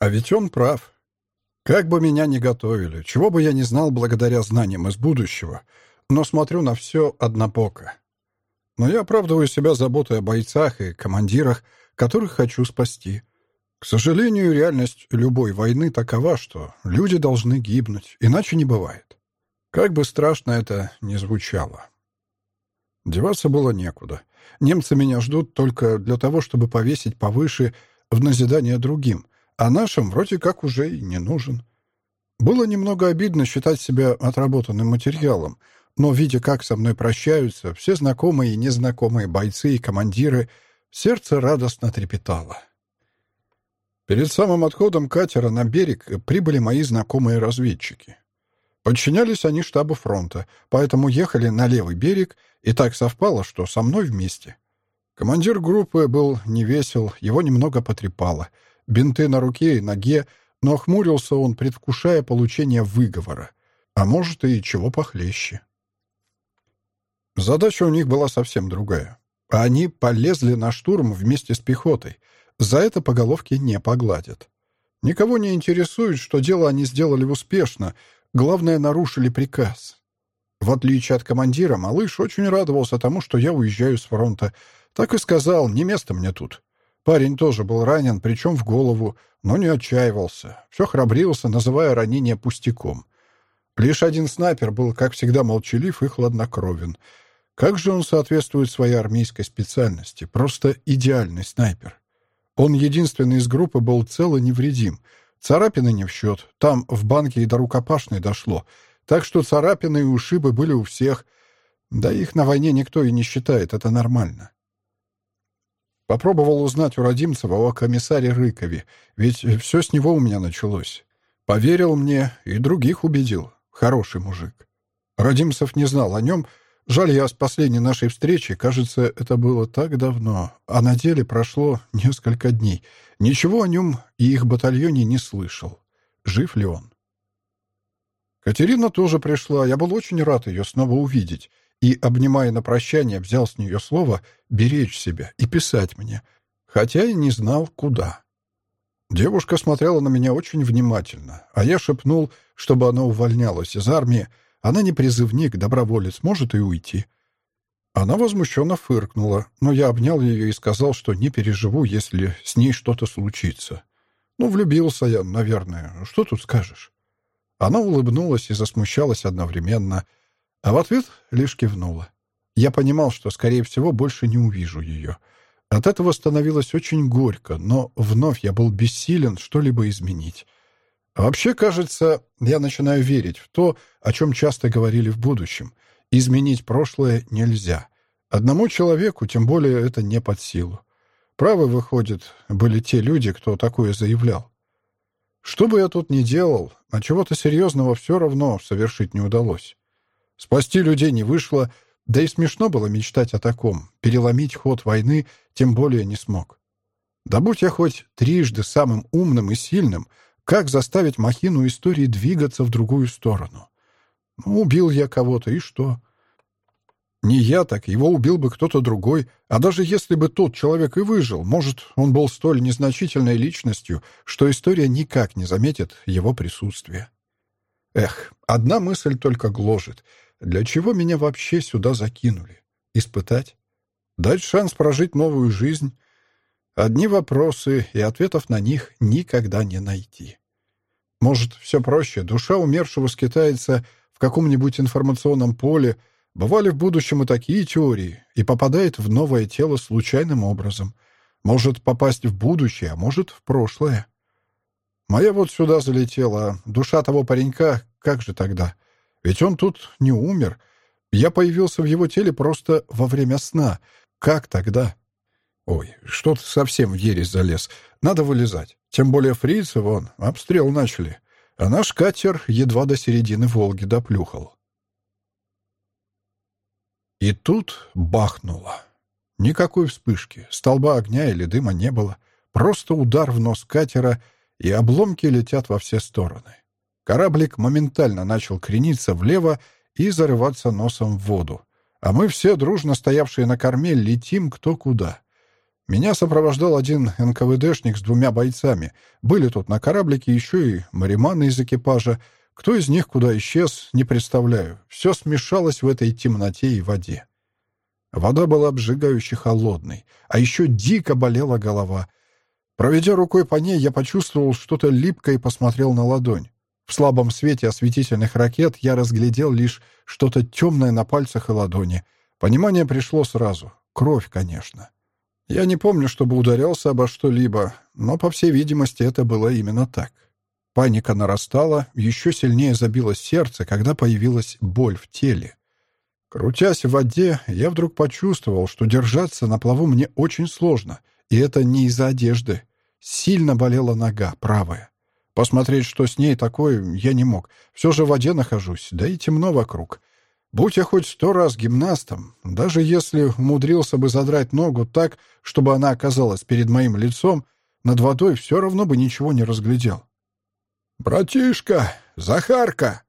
А ведь он прав. Как бы меня ни готовили, чего бы я не знал благодаря знаниям из будущего, но смотрю на все однобоко. Но я оправдываю себя заботой о бойцах и командирах, которых хочу спасти. К сожалению, реальность любой войны такова, что люди должны гибнуть, иначе не бывает. Как бы страшно это ни звучало. Деваться было некуда. Немцы меня ждут только для того, чтобы повесить повыше в назидание другим, а нашим вроде как уже и не нужен. Было немного обидно считать себя отработанным материалом, но, видя, как со мной прощаются, все знакомые и незнакомые бойцы и командиры, сердце радостно трепетало. Перед самым отходом катера на берег прибыли мои знакомые разведчики. Подчинялись они штабу фронта, поэтому ехали на левый берег, и так совпало, что со мной вместе. Командир группы был невесел, его немного потрепало. Бинты на руке и ноге, но хмурился он, предвкушая получение выговора. А может, и чего похлеще. Задача у них была совсем другая. Они полезли на штурм вместе с пехотой. За это по головке не погладят. Никого не интересует, что дело они сделали успешно. Главное, нарушили приказ. В отличие от командира, малыш очень радовался тому, что я уезжаю с фронта, так и сказал, не место мне тут. Парень тоже был ранен, причем в голову, но не отчаивался. Все храбрился, называя ранение пустяком. Лишь один снайпер был, как всегда, молчалив и хладнокровен. Как же он соответствует своей армейской специальности? Просто идеальный снайпер. Он единственный из группы был цел и невредим. Царапины не в счет. Там в банке и до рукопашной дошло. Так что царапины и ушибы были у всех. Да их на войне никто и не считает, это нормально. Попробовал узнать у Родимцева о комиссаре Рыкове, ведь все с него у меня началось. Поверил мне и других убедил. Хороший мужик. Родимцев не знал о нем. Жаль, я с последней нашей встречи, кажется, это было так давно, а на деле прошло несколько дней. Ничего о нем и их батальоне не слышал. Жив ли он? Катерина тоже пришла. Я был очень рад ее снова увидеть и, обнимая на прощание, взял с нее слово беречь себя и писать мне, хотя и не знал, куда. Девушка смотрела на меня очень внимательно, а я шепнул, чтобы она увольнялась из армии, она не призывник, доброволец, может и уйти. Она возмущенно фыркнула, но я обнял ее и сказал, что не переживу, если с ней что-то случится. Ну, влюбился я, наверное, что тут скажешь? Она улыбнулась и засмущалась одновременно — а в ответ лишь кивнула. Я понимал, что, скорее всего, больше не увижу ее. От этого становилось очень горько, но вновь я был бессилен что-либо изменить. Вообще, кажется, я начинаю верить в то, о чем часто говорили в будущем. Изменить прошлое нельзя. Одному человеку, тем более, это не под силу. Правы, выходит, были те люди, кто такое заявлял. Что бы я тут ни делал, а чего-то серьезного все равно совершить не удалось. Спасти людей не вышло, да и смешно было мечтать о таком. Переломить ход войны тем более не смог. Да будь я хоть трижды самым умным и сильным, как заставить махину истории двигаться в другую сторону? Ну, убил я кого-то, и что? Не я, так его убил бы кто-то другой, а даже если бы тот человек и выжил, может, он был столь незначительной личностью, что история никак не заметит его присутствие. Эх, одна мысль только гложет — для чего меня вообще сюда закинули? Испытать? Дать шанс прожить новую жизнь? Одни вопросы, и ответов на них никогда не найти. Может, все проще. Душа умершего скитается в каком-нибудь информационном поле, бывали в будущем и такие теории, и попадает в новое тело случайным образом. Может попасть в будущее, а может в прошлое. Моя вот сюда залетела, душа того паренька, как же тогда? — ведь он тут не умер. Я появился в его теле просто во время сна. Как тогда? Ой, что-то совсем в ересь залез. Надо вылезать. Тем более фрицы, вон, обстрел начали. А наш катер едва до середины Волги доплюхал. И тут бахнуло. Никакой вспышки, столба огня или дыма не было. Просто удар в нос катера, и обломки летят во все стороны. Кораблик моментально начал крениться влево и зарываться носом в воду. А мы все, дружно стоявшие на корме, летим кто куда. Меня сопровождал один НКВДшник с двумя бойцами. Были тут на кораблике еще и мариманы из экипажа. Кто из них куда исчез, не представляю. Все смешалось в этой темноте и воде. Вода была обжигающе холодной, а еще дико болела голова. Проведя рукой по ней, я почувствовал что-то липкое и посмотрел на ладонь. В слабом свете осветительных ракет я разглядел лишь что-то темное на пальцах и ладони. Понимание пришло сразу. Кровь, конечно. Я не помню, чтобы ударялся обо что-либо, но, по всей видимости, это было именно так. Паника нарастала, еще сильнее забилось сердце, когда появилась боль в теле. Крутясь в воде, я вдруг почувствовал, что держаться на плаву мне очень сложно, и это не из-за одежды. Сильно болела нога, правая. Посмотреть, что с ней такое, я не мог. Все же в воде нахожусь, да и темно вокруг. Будь я хоть сто раз гимнастом, даже если умудрился бы задрать ногу так, чтобы она оказалась перед моим лицом, над водой все равно бы ничего не разглядел. «Братишка! Захарка!»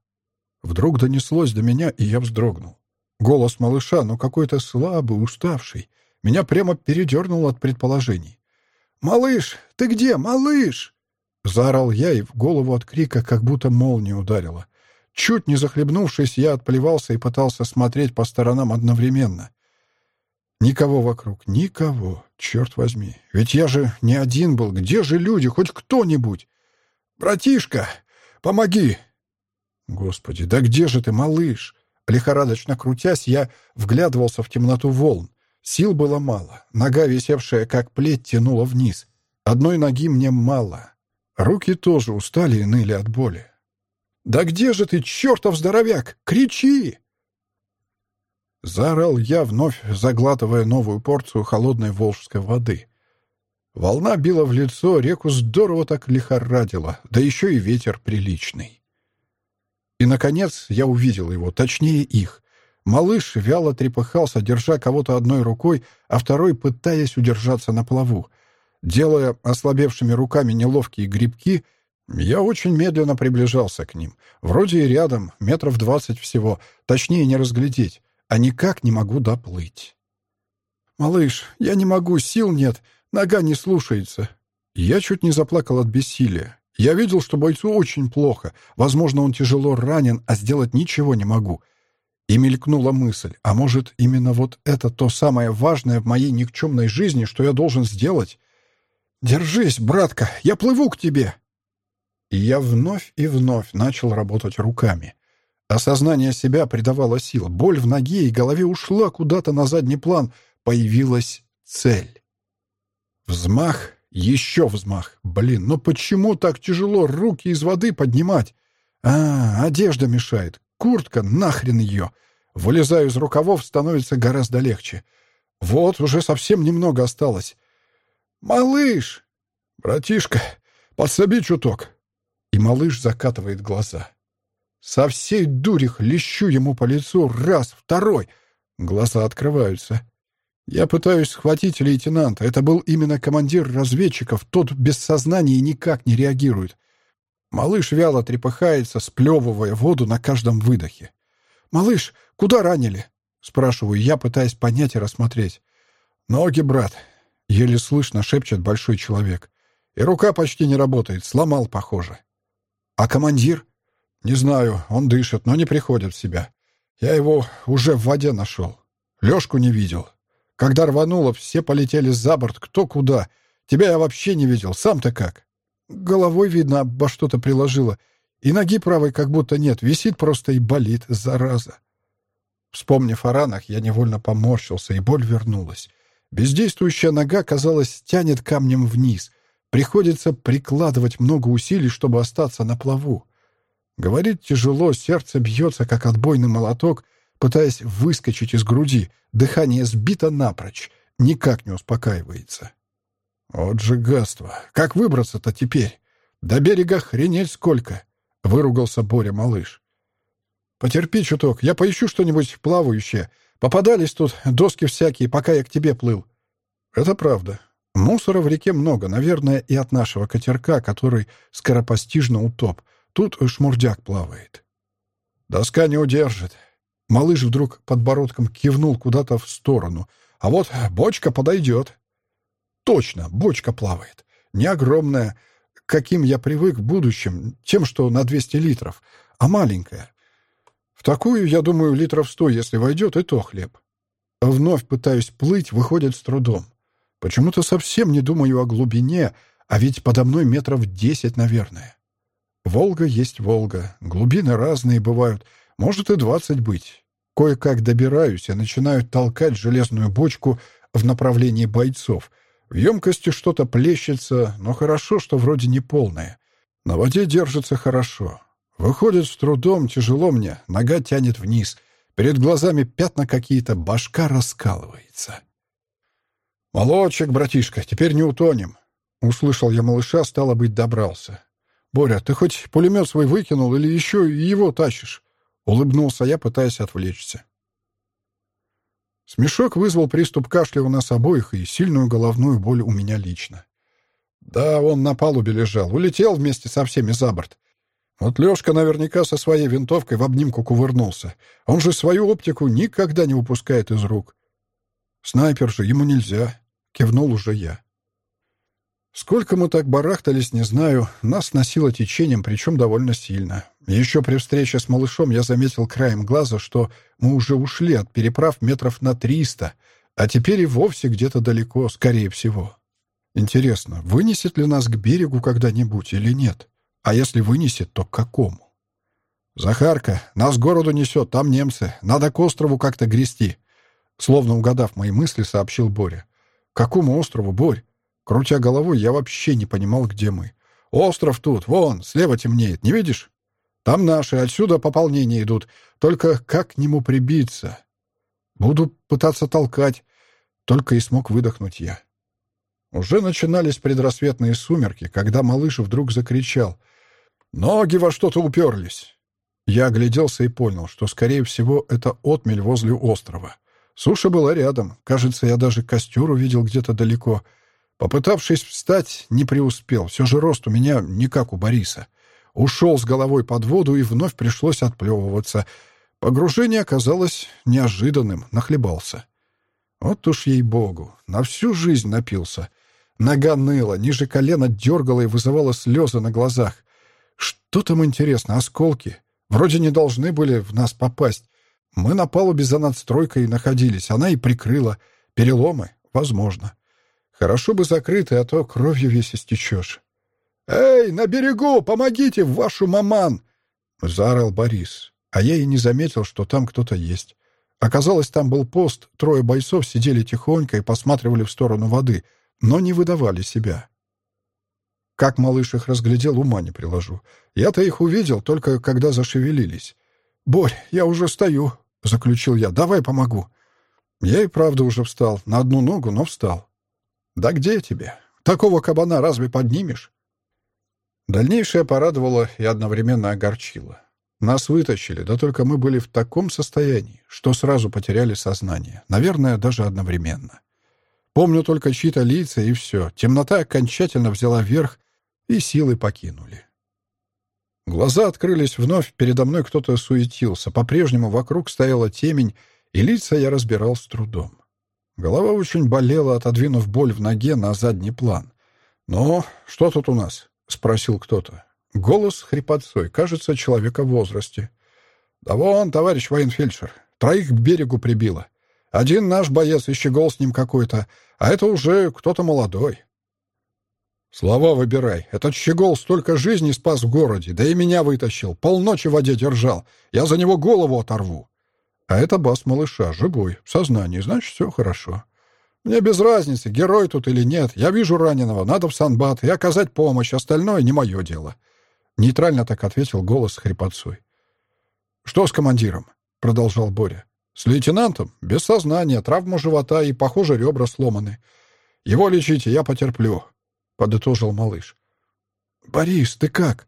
Вдруг донеслось до меня, и я вздрогнул. Голос малыша, но какой-то слабый, уставший. Меня прямо передернул от предположений. «Малыш, ты где, малыш?» Заорал я, и в голову от крика как будто молния ударила. Чуть не захлебнувшись, я отплевался и пытался смотреть по сторонам одновременно. Никого вокруг, никого, черт возьми. Ведь я же не один был. Где же люди, хоть кто-нибудь? «Братишка, помоги!» Господи, да где же ты, малыш? Лихорадочно крутясь, я вглядывался в темноту волн. Сил было мало. Нога, висевшая как плеть, тянула вниз. Одной ноги мне мало. Руки тоже устали и ныли от боли. «Да где же ты, чертов здоровяк? Кричи!» Заорал я, вновь заглатывая новую порцию холодной волжской воды. Волна била в лицо, реку здорово так лихорадила, да еще и ветер приличный. И, наконец, я увидел его, точнее их. Малыш вяло трепыхался, держа кого-то одной рукой, а второй пытаясь удержаться на плаву. Делая ослабевшими руками неловкие грибки — я очень медленно приближался к ним. Вроде и рядом, метров двадцать всего, точнее не разглядеть, а никак не могу доплыть. «Малыш, я не могу, сил нет, нога не слушается». Я чуть не заплакал от бессилия. Я видел, что бойцу очень плохо. Возможно, он тяжело ранен, а сделать ничего не могу. И мелькнула мысль, а может, именно вот это то самое важное в моей никчемной жизни, что я должен сделать? «Держись, братка, я плыву к тебе!» И я вновь и вновь начал работать руками. Осознание себя придавало сил. Боль в ноге и голове ушла куда-то на задний план. Появилась цель. Взмах, еще взмах. Блин, но почему так тяжело руки из воды поднимать? А, одежда мешает. Куртка, нахрен ее. Вылезаю из рукавов, становится гораздо легче. Вот, уже совсем немного осталось. «Малыш!» «Братишка, подсоби чуток!» И малыш закатывает глаза. Со всей дури хлещу ему по лицу раз, второй. Глаза открываются. Я пытаюсь схватить лейтенанта. Это был именно командир разведчиков. Тот без сознания никак не реагирует. Малыш вяло трепыхается, сплевывая воду на каждом выдохе. «Малыш, куда ранили?» — спрашиваю я, пытаясь понять и рассмотреть. «Ноги, брат!» — еле слышно шепчет большой человек. «И рука почти не работает. Сломал, похоже». «А командир?» «Не знаю, он дышит, но не приходит в себя. Я его уже в воде нашел. Лёшку не видел. Когда рвануло, все полетели за борт, кто куда. Тебя я вообще не видел, сам-то как?» «Головой, видно, обо что-то приложило. И ноги правой как будто нет, висит просто и болит, зараза». Вспомнив о ранах, я невольно поморщился, и боль вернулась. Бездействующая нога, казалось, тянет камнем вниз — Приходится прикладывать много усилий, чтобы остаться на плаву. Говорит тяжело, сердце бьется, как отбойный молоток, пытаясь выскочить из груди. Дыхание сбито напрочь, никак не успокаивается. Вот же гадство! Как выбраться-то теперь? До берега хренеть сколько! Выругался Боря-малыш. Потерпи чуток, я поищу что-нибудь плавающее. Попадались тут доски всякие, пока я к тебе плыл. Это правда. Мусора в реке много, наверное, и от нашего катерка, который скоропостижно утоп. Тут шмурдяк плавает. Доска не удержит. Малыш вдруг подбородком кивнул куда-то в сторону. А вот бочка подойдет. точно, бочка плавает. Не огромная, каким я привык в будущем, тем, что на 200 литров, а маленькая. В такую, я думаю, литров 100, если войдет, и то хлеб. Вновь пытаюсь плыть, выходит с трудом. Почему-то совсем не думаю о глубине, а ведь подо мной метров десять, наверное. Волга есть Волга, глубины разные бывают, может и двадцать быть. Кое-как добираюсь и начинаю толкать железную бочку в направлении бойцов. В емкости что-то плещется, но хорошо, что вроде не полное. На воде держится хорошо. Выходит с трудом, тяжело мне, нога тянет вниз. Перед глазами пятна какие-то, башка раскалывается. «Молодчик, братишка, теперь не утонем!» Услышал я малыша, стало быть, добрался. «Боря, ты хоть пулемет свой выкинул или еще его тащишь?» Улыбнулся я, пытаясь отвлечься. Смешок вызвал приступ кашля у нас обоих и сильную головную боль у меня лично. Да, он на палубе лежал, улетел вместе со всеми за борт. Вот Лёшка наверняка со своей винтовкой в обнимку кувырнулся. Он же свою оптику никогда не выпускает из рук. Снайпер же, ему нельзя. Кивнул уже я. Сколько мы так барахтались, не знаю. Нас носило течением, причем довольно сильно. Еще при встрече с малышом я заметил краем глаза, что мы уже ушли от переправ метров на триста, а теперь и вовсе где-то далеко, скорее всего. Интересно, вынесет ли нас к берегу когда-нибудь или нет? А если вынесет, то к какому? «Захарка, нас городу несет, там немцы. Надо к острову как-то грести», — словно угадав мои мысли, сообщил Боря. «К какому острову, Борь?» Крутя головой, я вообще не понимал, где мы. «Остров тут, вон, слева темнеет, не видишь? Там наши, отсюда пополнения идут. Только как к нему прибиться? Буду пытаться толкать». Только и смог выдохнуть я. Уже начинались предрассветные сумерки, когда малыш вдруг закричал. «Ноги во что-то уперлись!» Я огляделся и понял, что, скорее всего, это отмель возле острова. Суша была рядом. Кажется, я даже костер увидел где-то далеко — Попытавшись встать, не преуспел. Все же рост у меня не как у Бориса. Ушел с головой под воду и вновь пришлось отплевываться. Погружение оказалось неожиданным, нахлебался. Вот уж ей-богу, на всю жизнь напился. Нога ныла, ниже колена дергала и вызывала слезы на глазах. Что там интересно, осколки? Вроде не должны были в нас попасть. Мы на палубе за надстройкой находились, она и прикрыла. Переломы? Возможно. Хорошо бы закрыты, а то кровью весь истечешь. «Эй, на берегу! Помогите, вашу маман!» — заорал Борис. А я и не заметил, что там кто-то есть. Оказалось, там был пост, трое бойцов сидели тихонько и посматривали в сторону воды, но не выдавали себя. Как малыш их разглядел, ума не приложу. Я-то их увидел, только когда зашевелились. «Борь, я уже стою», — заключил я. «Давай помогу». Я и правда уже встал, на одну ногу, но встал. «Да где тебе? Такого кабана разве поднимешь?» Дальнейшее порадовало и одновременно огорчило. Нас вытащили, да только мы были в таком состоянии, что сразу потеряли сознание. Наверное, даже одновременно. Помню только чьи-то лица, и все. Темнота окончательно взяла верх, и силы покинули. Глаза открылись вновь, передо мной кто-то суетился. По-прежнему вокруг стояла темень, и лица я разбирал с трудом. Голова очень болела, отодвинув боль в ноге на задний план. «Ну, что тут у нас?» — спросил кто-то. Голос хрипотцой, кажется, человека в возрасте. «Да вон, товарищ военфельдшер, троих к берегу прибило. Один наш боец, и щегол с ним какой-то, а это уже кто-то молодой». «Слова выбирай. Этот щегол столько жизней спас в городе, да и меня вытащил, полночи в воде держал. Я за него голову оторву». А это бас малыша, живой, в сознании, значит, все хорошо. Мне без разницы, герой тут или нет. Я вижу раненого, надо в санбат и оказать помощь, остальное не мое дело. Нейтрально так ответил голос с хрипотцой. «Что с командиром?» — продолжал Боря. «С лейтенантом? Без сознания, травма живота и, похоже, ребра сломаны. Его лечите, я потерплю», — подытожил малыш. «Борис, ты как?»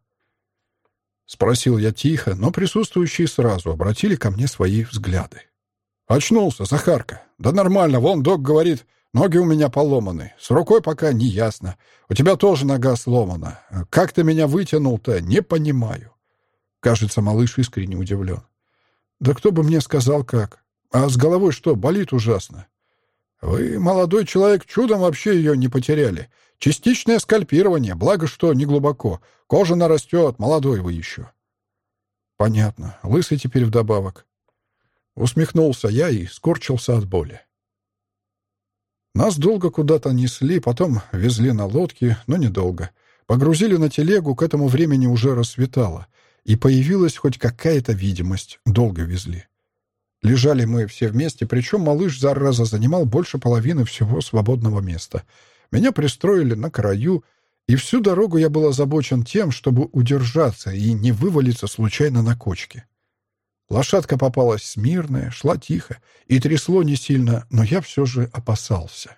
— спросил я тихо, но присутствующие сразу обратили ко мне свои взгляды. «Очнулся, Захарка. Да нормально, вон док говорит, ноги у меня поломаны. С рукой пока не ясно. У тебя тоже нога сломана. Как ты меня вытянул-то, не понимаю». Кажется, малыш искренне удивлен. «Да кто бы мне сказал, как? А с головой что, болит ужасно?» Вы, молодой человек, чудом вообще ее не потеряли. Частичное скальпирование, благо что не глубоко. Кожа нарастет, молодой вы еще. Понятно. Лысый теперь вдобавок. Усмехнулся я и скорчился от боли. Нас долго куда-то несли, потом везли на лодке, но недолго. Погрузили на телегу, к этому времени уже рассветало, и появилась хоть какая-то видимость. Долго везли. Лежали мы все вместе, причем малыш, зараза, занимал больше половины всего свободного места. Меня пристроили на краю, и всю дорогу я был озабочен тем, чтобы удержаться и не вывалиться случайно на кочке. Лошадка попалась смирная, шла тихо, и трясло не сильно, но я все же опасался.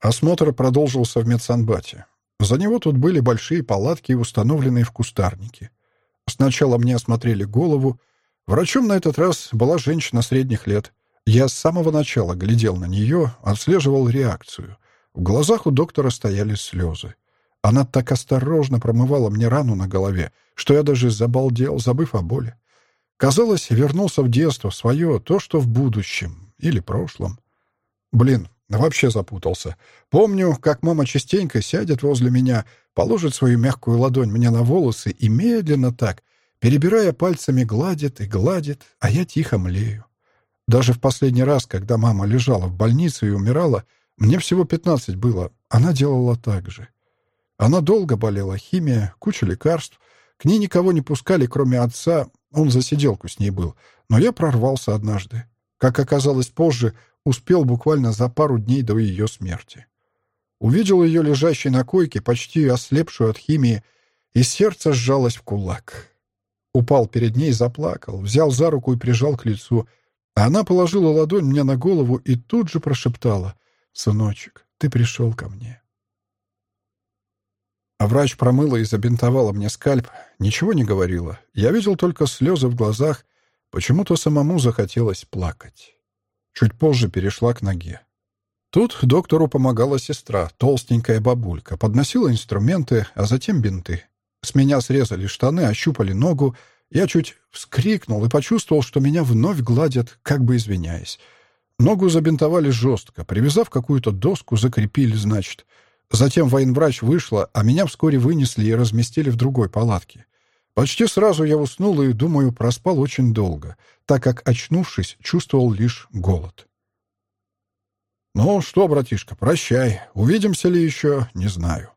Осмотр продолжился в медсанбате. За него тут были большие палатки, установленные в кустарнике. Сначала мне осмотрели голову, Врачом на этот раз была женщина средних лет. Я с самого начала глядел на нее, отслеживал реакцию. В глазах у доктора стояли слезы. Она так осторожно промывала мне рану на голове, что я даже забалдел, забыв о боли. Казалось, вернулся в детство, свое, то, что в будущем или прошлом. Блин, вообще запутался. Помню, как мама частенько сядет возле меня, положит свою мягкую ладонь мне на волосы и медленно так, Перебирая пальцами, гладит и гладит, а я тихо млею. Даже в последний раз, когда мама лежала в больнице и умирала, мне всего пятнадцать было, она делала так же. Она долго болела, химия, куча лекарств. К ней никого не пускали, кроме отца, он за сиделку с ней был. Но я прорвался однажды. Как оказалось позже, успел буквально за пару дней до ее смерти. Увидел ее лежащей на койке, почти ослепшую от химии, и сердце сжалось в кулак. Упал перед ней, заплакал, взял за руку и прижал к лицу. А она положила ладонь мне на голову и тут же прошептала «Сыночек, ты пришел ко мне». А врач промыла и забинтовала мне скальп, ничего не говорила. Я видел только слезы в глазах, почему-то самому захотелось плакать. Чуть позже перешла к ноге. Тут доктору помогала сестра, толстенькая бабулька, подносила инструменты, а затем бинты. С меня срезали штаны, ощупали ногу. Я чуть вскрикнул и почувствовал, что меня вновь гладят, как бы извиняясь. Ногу забинтовали жестко, привязав какую-то доску, закрепили, значит. Затем военврач вышла, а меня вскоре вынесли и разместили в другой палатке. Почти сразу я уснул и, думаю, проспал очень долго, так как, очнувшись, чувствовал лишь голод. «Ну что, братишка, прощай. Увидимся ли еще, не знаю».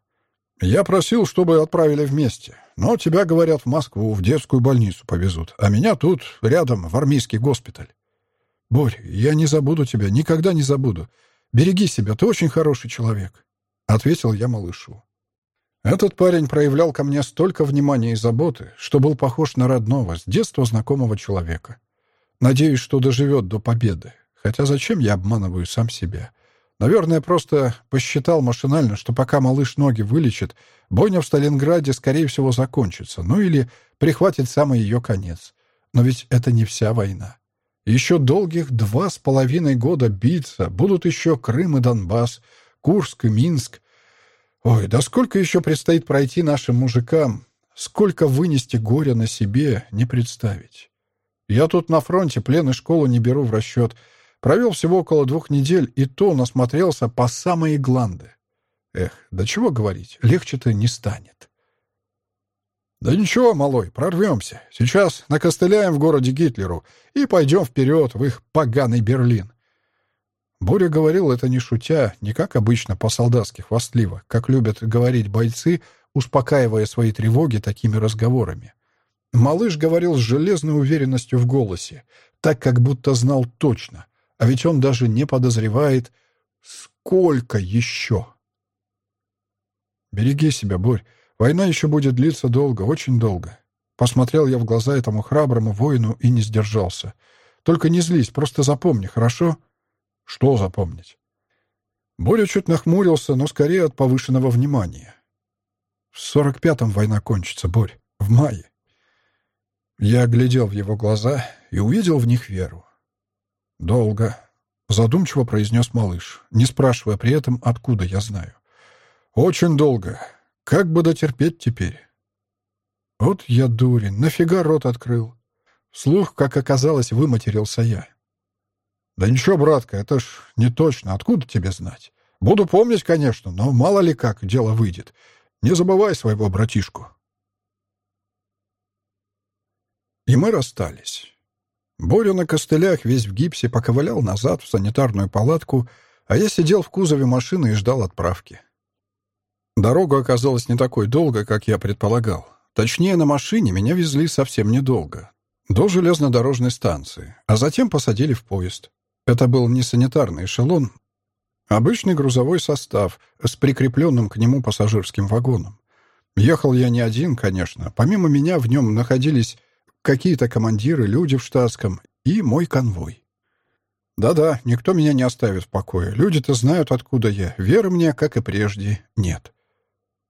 Я просил, чтобы отправили вместе. Но тебя, говорят, в Москву, в детскую больницу повезут, а меня тут, рядом, в армейский госпиталь. Борь, я не забуду тебя, никогда не забуду. Береги себя, ты очень хороший человек», — ответил я малышу. Этот парень проявлял ко мне столько внимания и заботы, что был похож на родного, с детства знакомого человека. Надеюсь, что доживет до победы. Хотя зачем я обманываю сам себя? Наверное, просто посчитал машинально, что пока малыш ноги вылечит, бойня в Сталинграде, скорее всего, закончится, ну или прихватит самый ее конец. Но ведь это не вся война. Еще долгих два с половиной года биться, будут еще Крым и Донбасс, Курск и Минск. Ой, да сколько еще предстоит пройти нашим мужикам, сколько вынести горя на себе, не представить. Я тут на фронте плен и школу не беру в расчет — Провел всего около двух недель, и то насмотрелся по самые гланды. Эх, да чего говорить, легче-то не станет. «Да ничего, малой, прорвемся. Сейчас накостыляем в городе Гитлеру и пойдем вперед в их поганый Берлин». Боря говорил это не шутя, не как обычно по-солдатски хвастливо, как любят говорить бойцы, успокаивая свои тревоги такими разговорами. Малыш говорил с железной уверенностью в голосе, так как будто знал точно. А ведь он даже не подозревает, сколько еще. «Береги себя, Борь. Война еще будет длиться долго, очень долго». Посмотрел я в глаза этому храброму воину и не сдержался. «Только не злись, просто запомни, хорошо?» «Что запомнить?» Боря чуть нахмурился, но скорее от повышенного внимания. «В сорок пятом война кончится, Борь. В мае». Я глядел в его глаза и увидел в них веру. «Долго», — задумчиво произнес малыш, не спрашивая при этом, откуда я знаю. «Очень долго. Как бы дотерпеть теперь?» «Вот я дурень, нафига рот открыл?» Слух, как оказалось, выматерился я. «Да ничего, братка, это ж не точно. Откуда тебе знать? Буду помнить, конечно, но мало ли как дело выйдет. Не забывай своего братишку». И мы расстались. Боря на костылях, весь в гипсе, поковылял назад в санитарную палатку, а я сидел в кузове машины и ждал отправки. Дорога оказалась не такой долгой, как я предполагал. Точнее, на машине меня везли совсем недолго. До железнодорожной станции, а затем посадили в поезд. Это был не санитарный эшелон, обычный грузовой состав с прикрепленным к нему пассажирским вагоном. Ехал я не один, конечно. Помимо меня в нем находились какие-то командиры, люди в штатском и мой конвой. Да-да, никто меня не оставит в покое. Люди-то знают, откуда я. Веры мне, как и прежде, нет.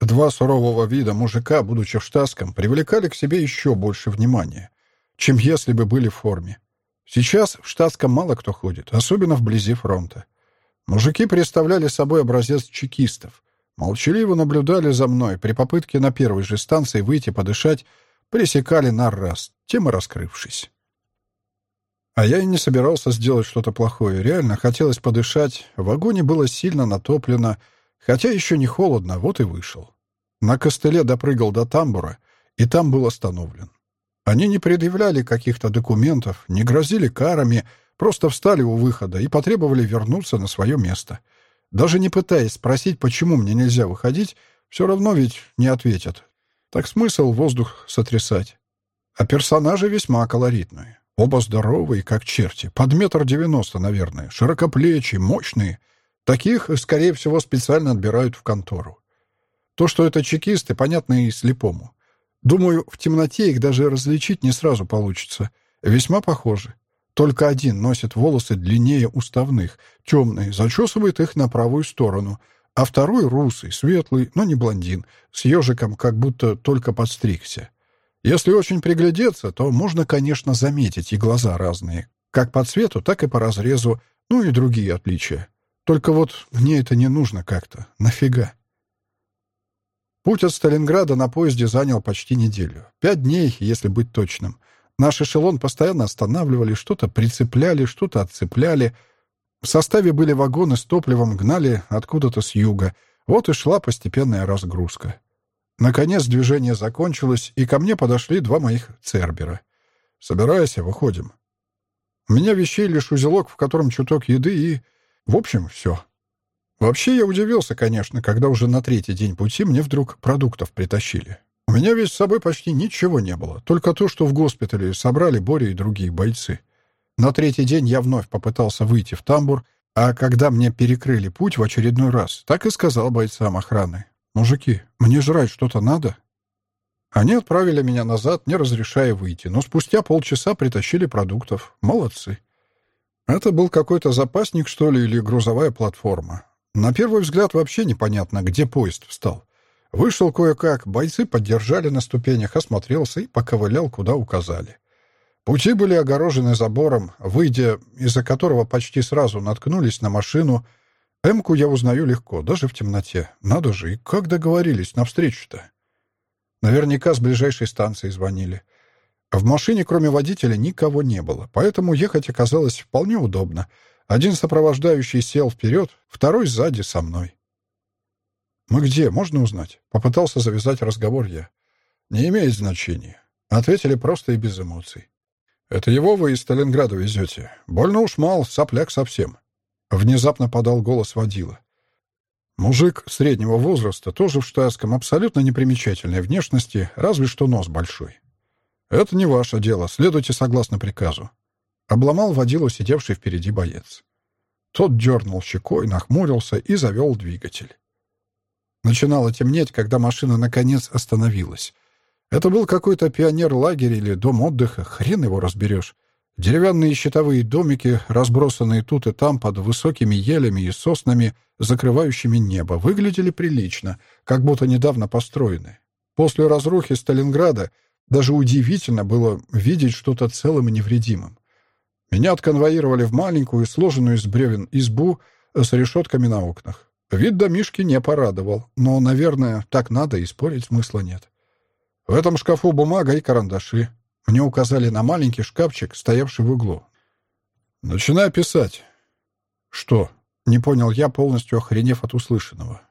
Два сурового вида мужика, будучи в штатском, привлекали к себе еще больше внимания, чем если бы были в форме. Сейчас в штатском мало кто ходит, особенно вблизи фронта. Мужики представляли собой образец чекистов. Молчаливо наблюдали за мной при попытке на первой же станции выйти подышать пресекали на раз, тем и раскрывшись. А я и не собирался сделать что-то плохое. Реально хотелось подышать. В вагоне было сильно натоплено, хотя еще не холодно, вот и вышел. На костыле допрыгал до тамбура, и там был остановлен. Они не предъявляли каких-то документов, не грозили карами, просто встали у выхода и потребовали вернуться на свое место. Даже не пытаясь спросить, почему мне нельзя выходить, все равно ведь не ответят. Так смысл воздух сотрясать. А персонажи весьма колоритные. Оба здоровые, как черти, под метр девяносто, наверное, широкоплечие, мощные. Таких, скорее всего, специально отбирают в контору. То, что это чекисты, понятно и слепому. Думаю, в темноте их даже различить не сразу получится. Весьма похожи. Только один носит волосы длиннее уставных, темные, зачесывает их на правую сторону — а второй русый, светлый, но не блондин, с ежиком как будто только подстригся. Если очень приглядеться, то можно, конечно, заметить и глаза разные, как по цвету, так и по разрезу, ну и другие отличия. Только вот мне это не нужно как-то. Нафига? Путь от Сталинграда на поезде занял почти неделю. Пять дней, если быть точным. Наш эшелон постоянно останавливали, что-то прицепляли, что-то отцепляли — в составе были вагоны с топливом, гнали откуда-то с юга. Вот и шла постепенная разгрузка. Наконец движение закончилось, и ко мне подошли два моих цербера. «Собирайся, выходим». У меня вещей лишь узелок, в котором чуток еды и... В общем, все. Вообще я удивился, конечно, когда уже на третий день пути мне вдруг продуктов притащили. У меня ведь с собой почти ничего не было, только то, что в госпитале собрали Боря и другие бойцы. На третий день я вновь попытался выйти в тамбур, а когда мне перекрыли путь в очередной раз, так и сказал бойцам охраны. «Мужики, мне жрать что-то надо?» Они отправили меня назад, не разрешая выйти, но спустя полчаса притащили продуктов. Молодцы. Это был какой-то запасник, что ли, или грузовая платформа. На первый взгляд вообще непонятно, где поезд встал. Вышел кое-как, бойцы поддержали на ступенях, осмотрелся и поковылял, куда указали. Пути были огорожены забором, выйдя из-за которого почти сразу наткнулись на машину. Эмку я узнаю легко, даже в темноте. Надо же, и как договорились на встречу-то? Наверняка с ближайшей станции звонили. В машине, кроме водителя, никого не было, поэтому ехать оказалось вполне удобно. Один сопровождающий сел вперед, второй сзади со мной. «Мы где? Можно узнать?» Попытался завязать разговор я. «Не имеет значения», — ответили просто и без эмоций. «Это его вы из Сталинграда везете? Больно уж мал, сопляк совсем». Внезапно подал голос водила. Мужик среднего возраста, тоже в штатском, абсолютно непримечательной внешности, разве что нос большой. «Это не ваше дело, следуйте согласно приказу». Обломал водилу сидевший впереди боец. Тот дернул щекой, нахмурился и завел двигатель. Начинало темнеть, когда машина наконец остановилась. Это был какой-то пионер-лагерь или дом отдыха, хрен его разберешь. Деревянные щитовые домики, разбросанные тут и там под высокими елями и соснами, закрывающими небо, выглядели прилично, как будто недавно построены. После разрухи Сталинграда даже удивительно было видеть что-то целым и невредимым. Меня отконвоировали в маленькую, сложенную из бревен избу с решетками на окнах. Вид домишки не порадовал, но, наверное, так надо и спорить смысла нет. В этом шкафу бумага и карандаши. Мне указали на маленький шкафчик, стоявший в углу. «Начинай писать». «Что?» — не понял я, полностью охренев от услышанного.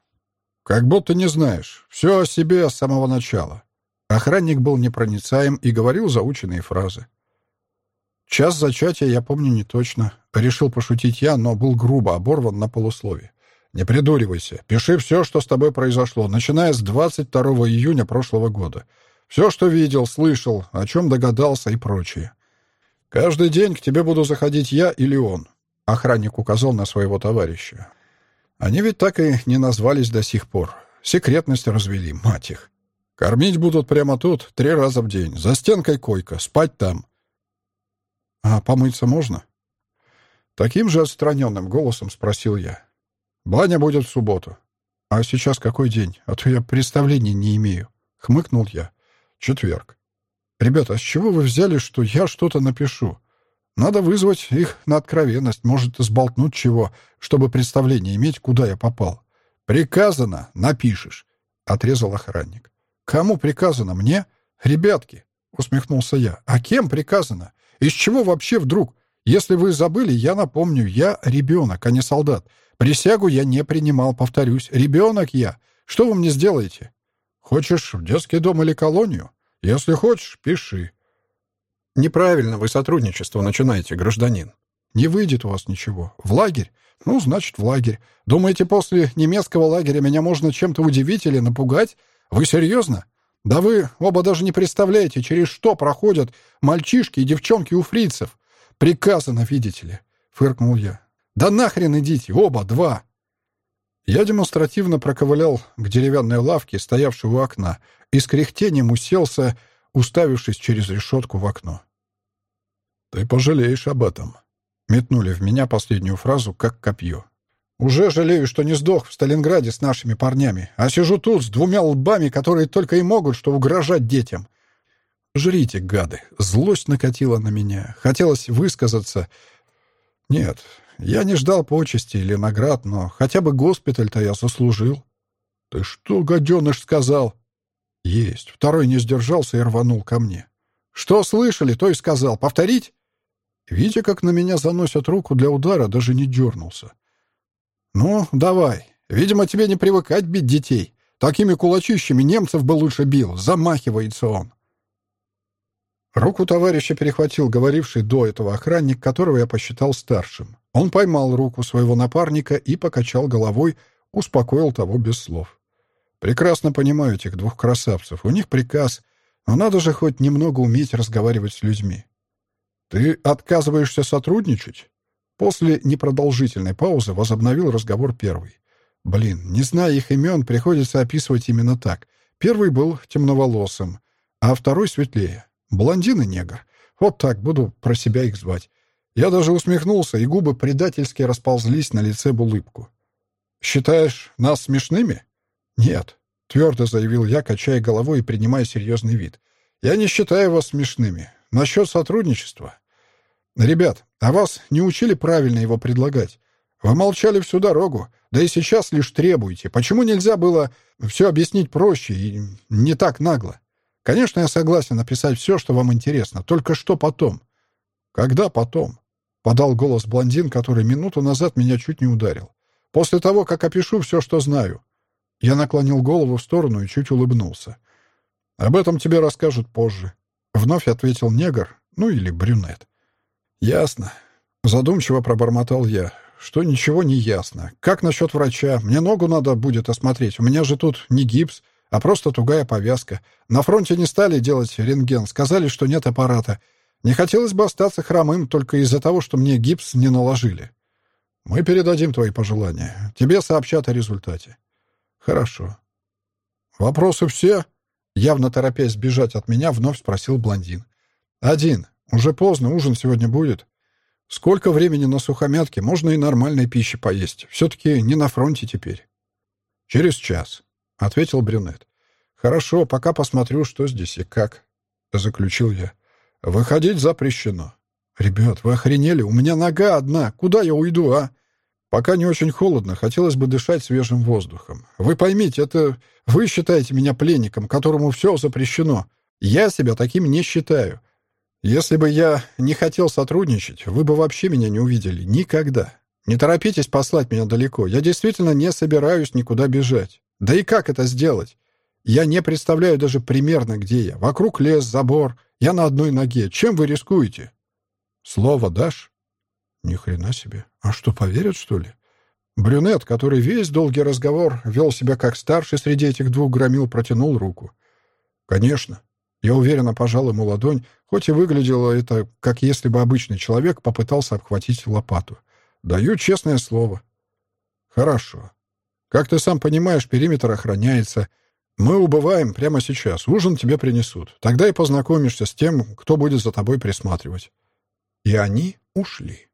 «Как будто не знаешь. Все о себе с самого начала». Охранник был непроницаем и говорил заученные фразы. Час зачатия я помню не точно. Решил пошутить я, но был грубо оборван на полуслове. «Не придуривайся. Пиши все, что с тобой произошло, начиная с 22 июня прошлого года. Все, что видел, слышал, о чем догадался и прочее. Каждый день к тебе буду заходить я или он». Охранник указал на своего товарища. Они ведь так и не назвались до сих пор. Секретность развели, мать их. Кормить будут прямо тут, три раза в день. За стенкой койка, спать там. «А помыться можно?» Таким же отстраненным голосом спросил я. «Баня будет в субботу». «А сейчас какой день? А то я представления не имею». Хмыкнул я. «Четверг». «Ребята, а с чего вы взяли, что я что-то напишу? Надо вызвать их на откровенность, может, сболтнуть чего, чтобы представление иметь, куда я попал». «Приказано, напишешь», — отрезал охранник. «Кому приказано? Мне? Ребятки!» — усмехнулся я. «А кем приказано? Из чего вообще вдруг? Если вы забыли, я напомню, я ребенок, а не солдат. Присягу я не принимал, повторюсь. Ребенок я. Что вы мне сделаете? Хочешь в детский дом или колонию? Если хочешь, пиши. Неправильно вы сотрудничество начинаете, гражданин. Не выйдет у вас ничего. В лагерь? Ну, значит, в лагерь. Думаете, после немецкого лагеря меня можно чем-то удивить или напугать? Вы серьезно? Да вы оба даже не представляете, через что проходят мальчишки и девчонки у фрицев. Приказано, видите ли, — фыркнул я. Да нахрен идите, оба, два. Я демонстративно проковылял к деревянной лавке, стоявшей у окна, и с кряхтением уселся, уставившись через решетку в окно. «Ты пожалеешь об этом», — метнули в меня последнюю фразу, как копье. Уже жалею, что не сдох в Сталинграде с нашими парнями, а сижу тут с двумя лбами, которые только и могут, что угрожать детям. Жрите, гады. Злость накатила на меня. Хотелось высказаться. Нет, я не ждал почести или наград, но хотя бы госпиталь-то я заслужил. Ты что, гаденыш, сказал? Есть. Второй не сдержался и рванул ко мне. Что слышали, то и сказал. Повторить? Видя, как на меня заносят руку для удара, даже не дернулся. «Ну, давай. Видимо, тебе не привыкать бить детей. Такими кулачищами немцев бы лучше бил. Замахивается он». Руку товарища перехватил говоривший до этого охранник, которого я посчитал старшим. Он поймал руку своего напарника и покачал головой, успокоил того без слов. «Прекрасно понимаю этих двух красавцев. У них приказ, но надо же хоть немного уметь разговаривать с людьми». «Ты отказываешься сотрудничать?» После непродолжительной паузы возобновил разговор первый. Блин, не зная их имен, приходится описывать именно так. Первый был темноволосым, а второй светлее. Блондин и негр. Вот так буду про себя их звать. Я даже усмехнулся, и губы предательски расползлись на лице в улыбку. «Считаешь нас смешными?» «Нет», — твердо заявил я, качая головой и принимая серьезный вид. «Я не считаю вас смешными. Насчет сотрудничества. «Ребят, а вас не учили правильно его предлагать? Вы молчали всю дорогу, да и сейчас лишь требуете. Почему нельзя было все объяснить проще и не так нагло? Конечно, я согласен написать все, что вам интересно, только что потом?» «Когда потом?» — подал голос блондин, который минуту назад меня чуть не ударил. «После того, как опишу все, что знаю». Я наклонил голову в сторону и чуть улыбнулся. «Об этом тебе расскажут позже», — вновь ответил негр, ну или брюнет. «Ясно». Задумчиво пробормотал я. «Что ничего не ясно. Как насчет врача? Мне ногу надо будет осмотреть. У меня же тут не гипс, а просто тугая повязка. На фронте не стали делать рентген. Сказали, что нет аппарата. Не хотелось бы остаться хромым только из-за того, что мне гипс не наложили. Мы передадим твои пожелания. Тебе сообщат о результате. Хорошо. Вопросы все? Явно торопясь сбежать от меня, вновь спросил блондин. Один. Уже поздно, ужин сегодня будет. Сколько времени на сухомятке, можно и нормальной пищи поесть. Все-таки не на фронте теперь. Через час, — ответил брюнет. Хорошо, пока посмотрю, что здесь и как, — заключил я. Выходить запрещено. Ребят, вы охренели? У меня нога одна. Куда я уйду, а? Пока не очень холодно, хотелось бы дышать свежим воздухом. Вы поймите, это вы считаете меня пленником, которому все запрещено. Я себя таким не считаю. Если бы я не хотел сотрудничать, вы бы вообще меня не увидели. Никогда. Не торопитесь послать меня далеко. Я действительно не собираюсь никуда бежать. Да и как это сделать? Я не представляю даже примерно, где я. Вокруг лес, забор. Я на одной ноге. Чем вы рискуете? Слово дашь? Ни хрена себе. А что, поверят, что ли? Брюнет, который весь долгий разговор вел себя как старший среди этих двух громил, протянул руку. «Конечно». Я уверенно пожал ему ладонь, хоть и выглядело это, как если бы обычный человек попытался обхватить лопату. «Даю честное слово». «Хорошо. Как ты сам понимаешь, периметр охраняется. Мы убываем прямо сейчас. Ужин тебе принесут. Тогда и познакомишься с тем, кто будет за тобой присматривать». И они ушли.